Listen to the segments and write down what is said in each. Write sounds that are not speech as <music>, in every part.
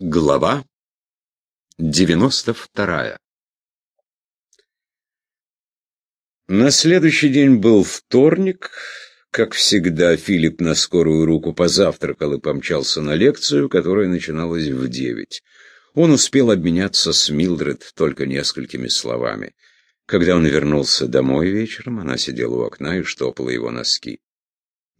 Глава 92 На следующий день был вторник. Как всегда, Филипп на скорую руку позавтракал и помчался на лекцию, которая начиналась в девять. Он успел обменяться с Милдред только несколькими словами. Когда он вернулся домой вечером, она сидела у окна и штопала его носки.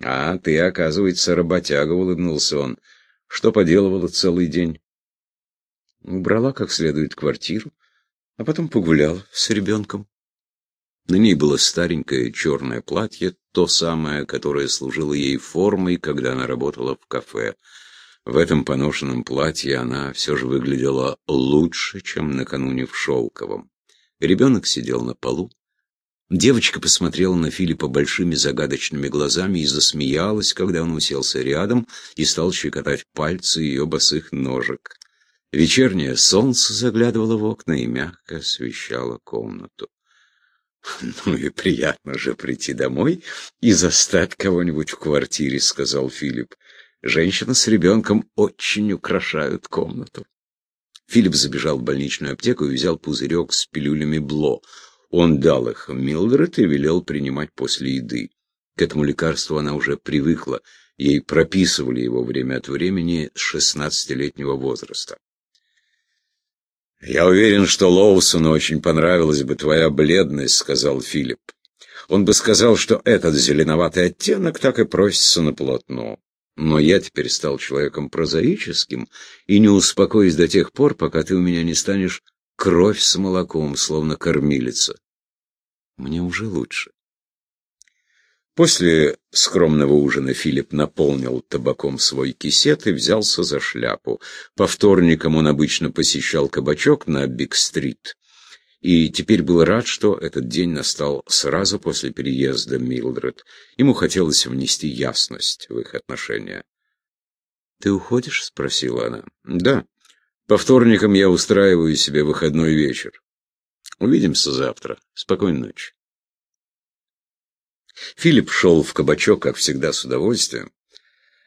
«А, ты, оказывается, работяга», — улыбнулся он. «Что поделывала целый день?» Убрала как следует квартиру, а потом погуляла с ребенком. На ней было старенькое черное платье, то самое, которое служило ей формой, когда она работала в кафе. В этом поношенном платье она все же выглядела лучше, чем накануне в шелковом. Ребенок сидел на полу. Девочка посмотрела на Филиппа большими загадочными глазами и засмеялась, когда он уселся рядом и стал щекотать пальцы ее босых ножек. Вечернее солнце заглядывало в окна и мягко освещало комнату. <laughs> «Ну и приятно же прийти домой и застать кого-нибудь в квартире», — сказал Филипп. «Женщина с ребенком очень украшают комнату». Филипп забежал в больничную аптеку и взял пузырек с пилюлями Бло. Он дал их Милдред и велел принимать после еды. К этому лекарству она уже привыкла. Ей прописывали его время от времени с шестнадцатилетнего возраста. «Я уверен, что Лоусону очень понравилась бы твоя бледность», — сказал Филипп. «Он бы сказал, что этот зеленоватый оттенок так и просится на полотно. Но я теперь стал человеком прозаическим и не успокоюсь до тех пор, пока ты у меня не станешь кровь с молоком, словно кормилица. Мне уже лучше. После скромного ужина Филипп наполнил табаком свой кисет и взялся за шляпу. По вторникам он обычно посещал кабачок на Биг-стрит. И теперь был рад, что этот день настал сразу после переезда Милдред. Ему хотелось внести ясность в их отношения. «Ты уходишь?» — спросила она. «Да. По вторникам я устраиваю себе выходной вечер. Увидимся завтра. Спокойной ночи». Филипп шел в кабачок, как всегда, с удовольствием.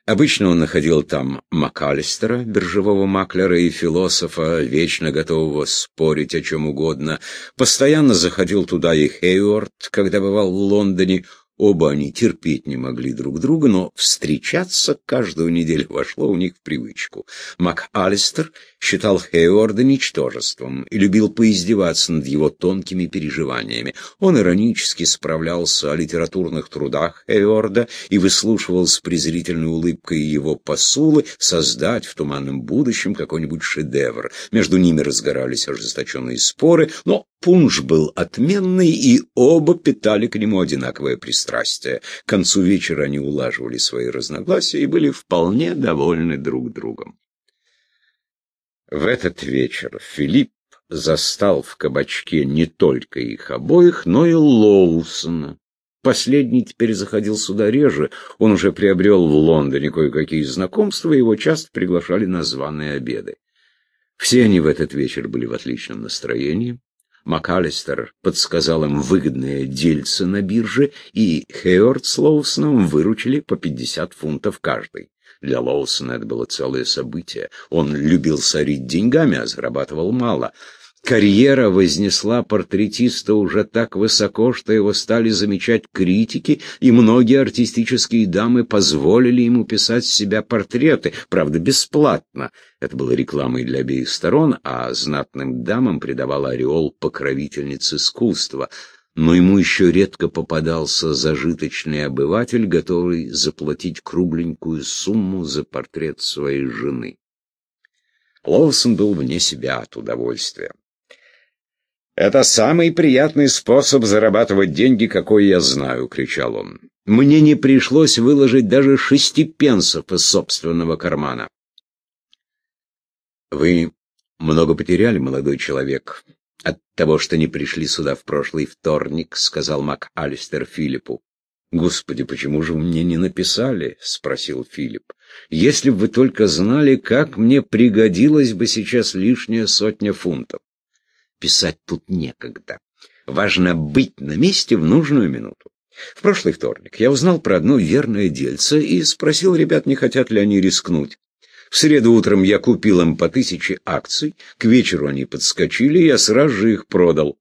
Обычно он находил там МакАлистера, биржевого маклера и философа, вечно готового спорить о чем угодно. Постоянно заходил туда и Хейворд, когда бывал в Лондоне. Оба они терпеть не могли друг друга, но встречаться каждую неделю вошло у них в привычку. МакАлистер считал Хейворда ничтожеством и любил поиздеваться над его тонкими переживаниями. Он иронически справлялся о литературных трудах Хейворда и выслушивал с презрительной улыбкой его посулы создать в туманном будущем какой-нибудь шедевр. Между ними разгорались ожесточенные споры, но пунш был отменный, и оба питали к нему одинаковое пристрастие. К концу вечера они улаживали свои разногласия и были вполне довольны друг другом. В этот вечер Филипп застал в кабачке не только их обоих, но и Лоусона. Последний теперь заходил сюда реже, он уже приобрел в Лондоне кое-какие знакомства, его часто приглашали на званые обеды. Все они в этот вечер были в отличном настроении. МакАлистер подсказал им выгодные дельцы на бирже, и Хейорд с Лоусоном выручили по 50 фунтов каждый. Для Лоусона это было целое событие. Он любил сорить деньгами, а зарабатывал мало. Карьера вознесла портретиста уже так высоко, что его стали замечать критики, и многие артистические дамы позволили ему писать с себя портреты, правда, бесплатно. Это было рекламой для обеих сторон, а знатным дамам придавал ореол покровительниц искусства — но ему еще редко попадался зажиточный обыватель, готовый заплатить кругленькую сумму за портрет своей жены. Лоусон был вне себя от удовольствия. «Это самый приятный способ зарабатывать деньги, какой я знаю», — кричал он. «Мне не пришлось выложить даже шести пенсов из собственного кармана». «Вы много потеряли, молодой человек», «От того, что не пришли сюда в прошлый вторник», — сказал МакАлистер Филиппу. «Господи, почему же вы мне не написали?» — спросил Филипп. «Если бы вы только знали, как мне пригодилась бы сейчас лишняя сотня фунтов. Писать тут некогда. Важно быть на месте в нужную минуту. В прошлый вторник я узнал про одно верное дельце и спросил ребят, не хотят ли они рискнуть. В среду утром я купил им по тысяче акций, к вечеру они подскочили, я сразу же их продал.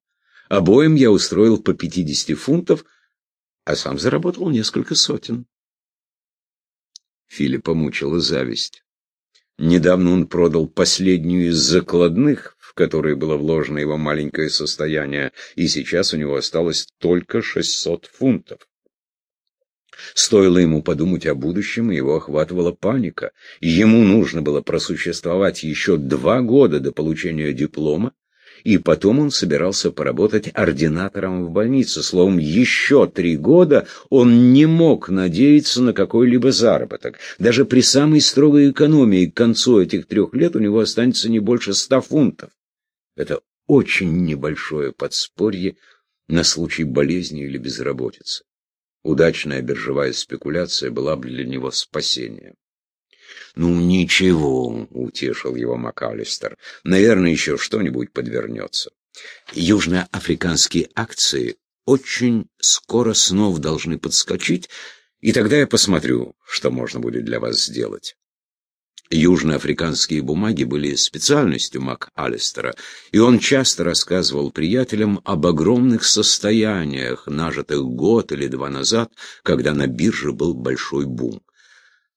Обоим я устроил по 50 фунтов, а сам заработал несколько сотен. Филиппа мучила зависть. Недавно он продал последнюю из закладных, в которые было вложено его маленькое состояние, и сейчас у него осталось только 600 фунтов. Стоило ему подумать о будущем, и его охватывала паника. Ему нужно было просуществовать еще два года до получения диплома, и потом он собирался поработать ординатором в больнице. Словом, еще три года он не мог надеяться на какой-либо заработок. Даже при самой строгой экономии к концу этих трех лет у него останется не больше ста фунтов. Это очень небольшое подспорье на случай болезни или безработицы. Удачная биржевая спекуляция была бы для него спасением. «Ну, ничего», — утешил его МакАлистер. «Наверное, еще что-нибудь подвернется. Южноафриканские акции очень скоро снова должны подскочить, и тогда я посмотрю, что можно будет для вас сделать». Южноафриканские бумаги были специальностью МакАлистера, и он часто рассказывал приятелям об огромных состояниях, нажитых год или два назад, когда на бирже был большой бум.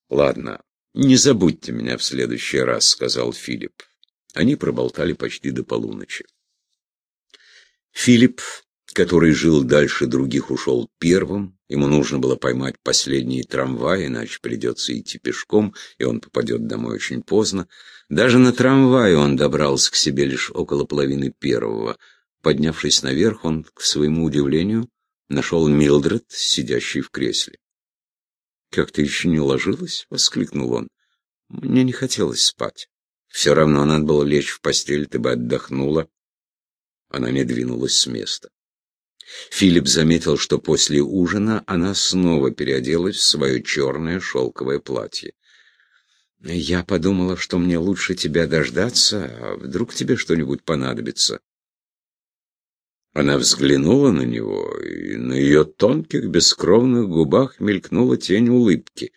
«Ладно, «Не забудьте меня в следующий раз», — сказал Филипп. Они проболтали почти до полуночи. Филипп, который жил дальше других, ушел первым. Ему нужно было поймать последний трамвай, иначе придется идти пешком, и он попадет домой очень поздно. Даже на трамвае он добрался к себе лишь около половины первого. Поднявшись наверх, он, к своему удивлению, нашел Милдред, сидящий в кресле. «Как ты еще не ложилась?» — воскликнул он. «Мне не хотелось спать. Все равно надо было лечь в постель, ты бы отдохнула». Она не двинулась с места. Филипп заметил, что после ужина она снова переоделась в свое черное шелковое платье. «Я подумала, что мне лучше тебя дождаться, а вдруг тебе что-нибудь понадобится». Она взглянула на него, и на ее тонких, бескровных губах мелькнула тень улыбки.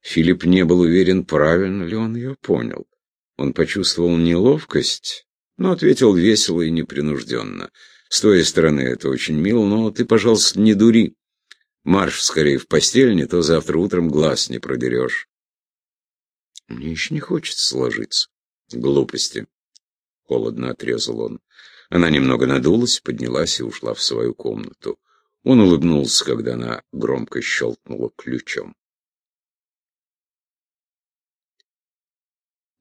Филипп не был уверен, правильно ли он ее понял. Он почувствовал неловкость, но ответил весело и непринужденно. «С твоей стороны это очень мило, но ты, пожалуйста, не дури. Марш скорее в постель, не то завтра утром глаз не продерешь». «Мне еще не хочется сложиться». «Глупости», — холодно отрезал он. Она немного надулась, поднялась и ушла в свою комнату. Он улыбнулся, когда она громко щелкнула ключом.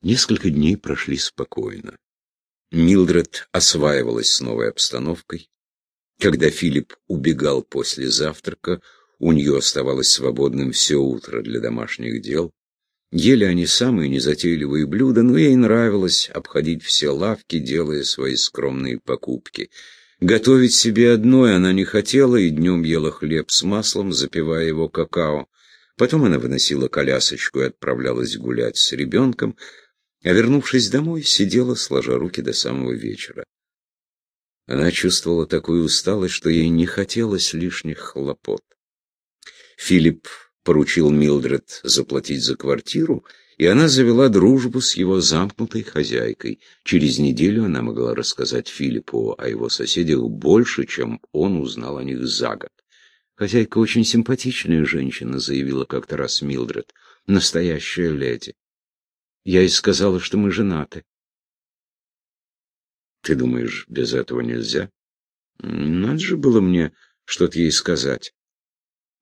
Несколько дней прошли спокойно. Милдред осваивалась с новой обстановкой. Когда Филипп убегал после завтрака, у нее оставалось свободным все утро для домашних дел. Ели они самые незатейливые блюда, но ей нравилось обходить все лавки, делая свои скромные покупки. Готовить себе одной она не хотела и днем ела хлеб с маслом, запивая его какао. Потом она выносила колясочку и отправлялась гулять с ребенком, а вернувшись домой, сидела, сложа руки до самого вечера. Она чувствовала такую усталость, что ей не хотелось лишних хлопот. Филипп поручил Милдред заплатить за квартиру, и она завела дружбу с его замкнутой хозяйкой. Через неделю она могла рассказать Филиппу о его соседях больше, чем он узнал о них за год. «Хозяйка очень симпатичная женщина», — заявила как-то раз Милдред. «Настоящая леди. Я ей сказала, что мы женаты». «Ты думаешь, без этого нельзя?» «Надо же было мне что-то ей сказать».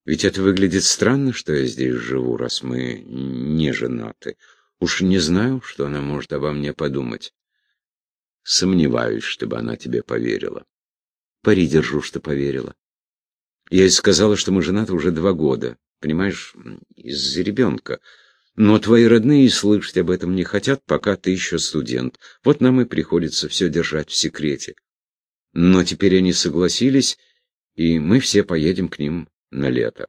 Ведь это выглядит странно, что я здесь живу, раз мы не женаты. Уж не знаю, что она может обо мне подумать. Сомневаюсь, чтобы она тебе поверила. Пари держу, что поверила. Я ей сказала, что мы женаты уже два года. Понимаешь, из-за ребенка. Но твои родные слышать об этом не хотят, пока ты еще студент. Вот нам и приходится все держать в секрете. Но теперь они согласились, и мы все поедем к ним на лето.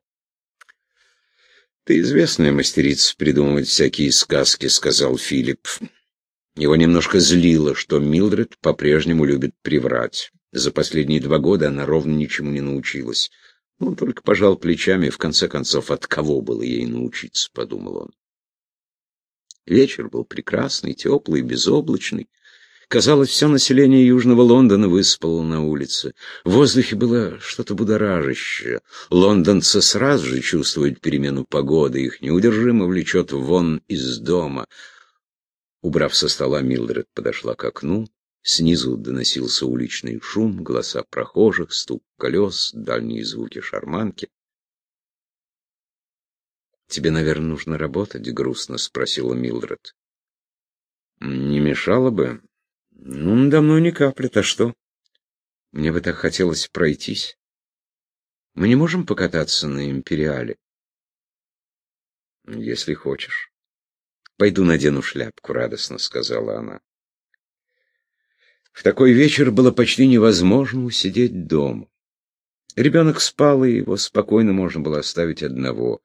«Ты известная мастерица придумывать всякие сказки», — сказал Филипп. Его немножко злило, что Милдред по-прежнему любит приврать. За последние два года она ровно ничему не научилась. Он только пожал плечами, в конце концов, от кого было ей научиться, — подумал он. Вечер был прекрасный, теплый, безоблачный. Казалось, все население Южного Лондона выспало на улице. В воздухе было что-то будоражащее. Лондонцы сразу же чувствуют перемену погоды, их неудержимо влечет вон из дома. Убрав со стола, Милдред подошла к окну. Снизу доносился уличный шум, голоса прохожих, стук колес, дальние звуки шарманки. «Тебе, наверное, нужно работать?» — грустно спросила Милдред. «Не мешало бы. Ну, надо мной не каплет, а что? Мне бы так хотелось пройтись. Мы не можем покататься на Империале?» «Если хочешь. Пойду надену шляпку», — радостно сказала она. В такой вечер было почти невозможно усидеть дома. Ребенок спал, и его спокойно можно было оставить одного.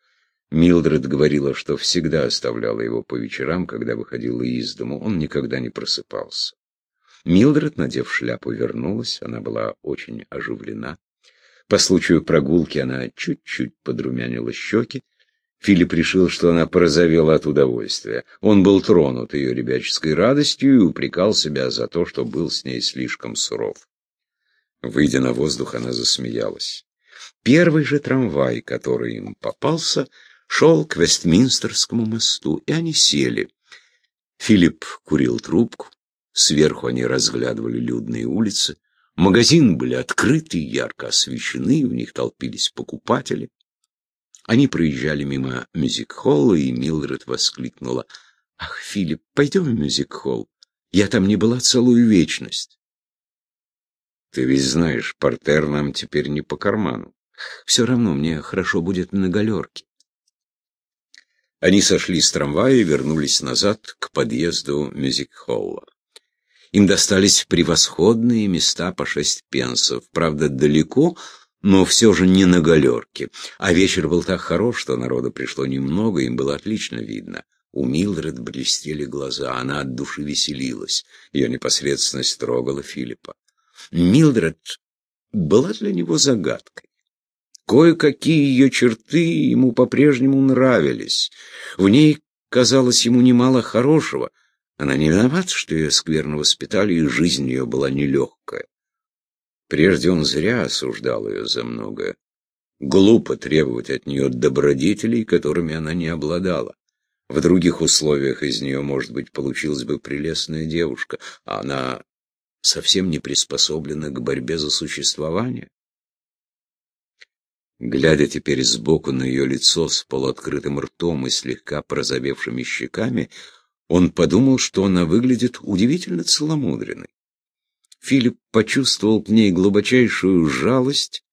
Милдред говорила, что всегда оставляла его по вечерам, когда выходила из дому. Он никогда не просыпался. Милдред, надев шляпу, вернулась. Она была очень оживлена. По случаю прогулки она чуть-чуть подрумянила щеки. Филипп решил, что она порозовела от удовольствия. Он был тронут ее ребяческой радостью и упрекал себя за то, что был с ней слишком суров. Выйдя на воздух, она засмеялась. Первый же трамвай, который им попался, шел к Вестминстерскому мосту, и они сели. Филипп курил трубку, сверху они разглядывали людные улицы. Магазины были открыты, ярко освещены, в них толпились покупатели. Они проезжали мимо мюзик-холла, и Милдред воскликнула. «Ах, Филипп, пойдем в мюзик-холл? Я там не была целую вечность». «Ты ведь знаешь, портер нам теперь не по карману. Все равно мне хорошо будет на галерке». Они сошли с трамвая и вернулись назад к подъезду мюзик-холла. Им достались превосходные места по шесть пенсов, правда, далеко, но все же не на галерке. А вечер был так хорош, что народу пришло немного, им было отлично видно. У Милдред блестели глаза, она от души веселилась. Ее непосредственность трогала Филиппа. Милдред была для него загадкой. Кое-какие ее черты ему по-прежнему нравились. В ней казалось ему немало хорошего. Она не виновата, что ее скверно воспитали, и жизнь ее была нелегкая. Прежде он зря осуждал ее за многое. Глупо требовать от нее добродетелей, которыми она не обладала. В других условиях из нее, может быть, получилась бы прелестная девушка, а она совсем не приспособлена к борьбе за существование. Глядя теперь сбоку на ее лицо с полуоткрытым ртом и слегка прозовевшими щеками, он подумал, что она выглядит удивительно целомудренной. Филипп почувствовал к ней глубочайшую жалость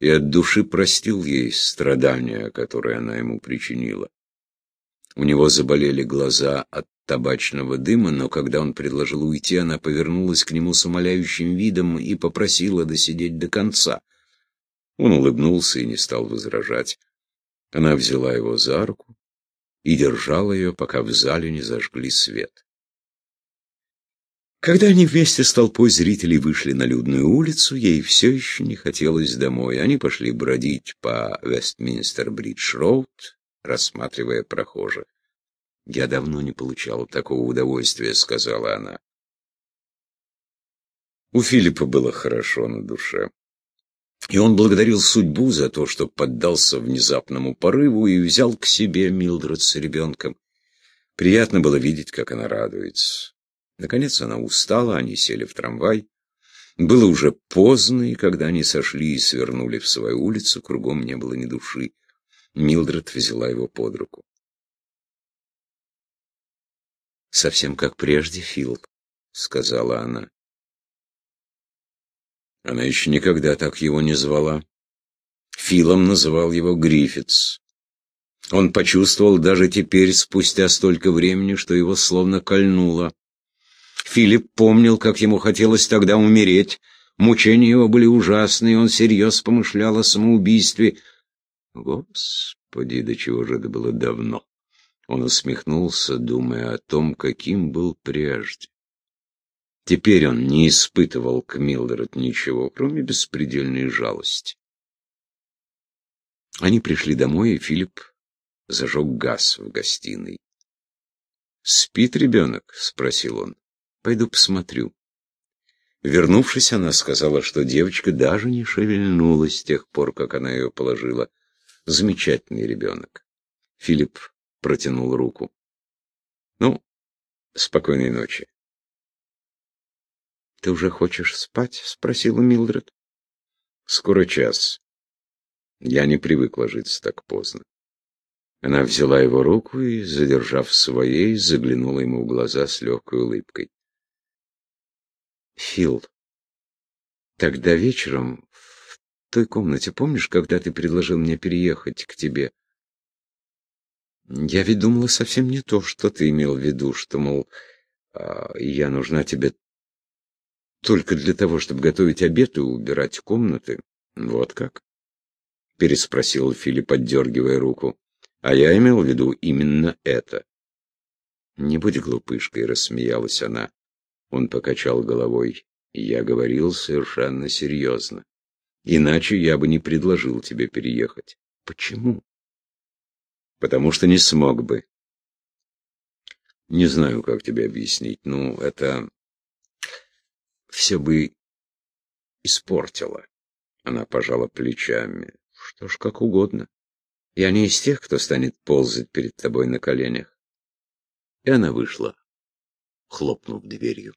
и от души простил ей страдания, которые она ему причинила. У него заболели глаза от табачного дыма, но когда он предложил уйти, она повернулась к нему с умоляющим видом и попросила досидеть до конца. Он улыбнулся и не стал возражать. Она взяла его за руку и держала ее, пока в зале не зажгли свет. Когда они вместе с толпой зрителей вышли на людную улицу, ей все еще не хотелось домой. Они пошли бродить по Вестминстер-Бридж-Роуд, рассматривая прохожих. «Я давно не получала такого удовольствия», — сказала она. У Филиппа было хорошо на душе. И он благодарил судьбу за то, что поддался внезапному порыву и взял к себе Милдред с ребенком. Приятно было видеть, как она радуется. Наконец она устала, они сели в трамвай. Было уже поздно, и когда они сошли и свернули в свою улицу, кругом не было ни души. Милдред взяла его под руку. «Совсем как прежде, Фил», — сказала она. Она еще никогда так его не звала. Филом называл его Гриффитс. Он почувствовал даже теперь, спустя столько времени, что его словно кольнуло. Филипп помнил, как ему хотелось тогда умереть. Мучения его были ужасные, он серьезно помышлял о самоубийстве. Господи, до чего же это было давно! Он усмехнулся, думая о том, каким был прежде. Теперь он не испытывал к Милдред ничего, кроме беспредельной жалости. Они пришли домой, и Филипп зажег газ в гостиной. «Спит ребенок?» — спросил он. «Пойду посмотрю». Вернувшись, она сказала, что девочка даже не шевельнулась с тех пор, как она ее положила. Замечательный ребенок. Филипп протянул руку. «Ну, спокойной ночи». «Ты уже хочешь спать?» — спросила Милдред. «Скоро час. Я не привык ложиться так поздно». Она взяла его руку и, задержав своей, заглянула ему в глаза с легкой улыбкой. «Фил, тогда вечером в той комнате, помнишь, когда ты предложил мне переехать к тебе?» «Я ведь думала совсем не то, что ты имел в виду, что, мол, а, я нужна тебе только для того, чтобы готовить обед и убирать комнаты. Вот как?» Переспросил Филипп, отдергивая руку. А я имел в виду именно это. «Не будь глупышкой», — рассмеялась она. Он покачал головой. «Я говорил совершенно серьезно. Иначе я бы не предложил тебе переехать». «Почему?» «Потому что не смог бы». «Не знаю, как тебе объяснить. Ну, это... все бы испортило». Она пожала плечами. «Что ж, как угодно». Я не из тех, кто станет ползать перед тобой на коленях. И она вышла, хлопнув дверью.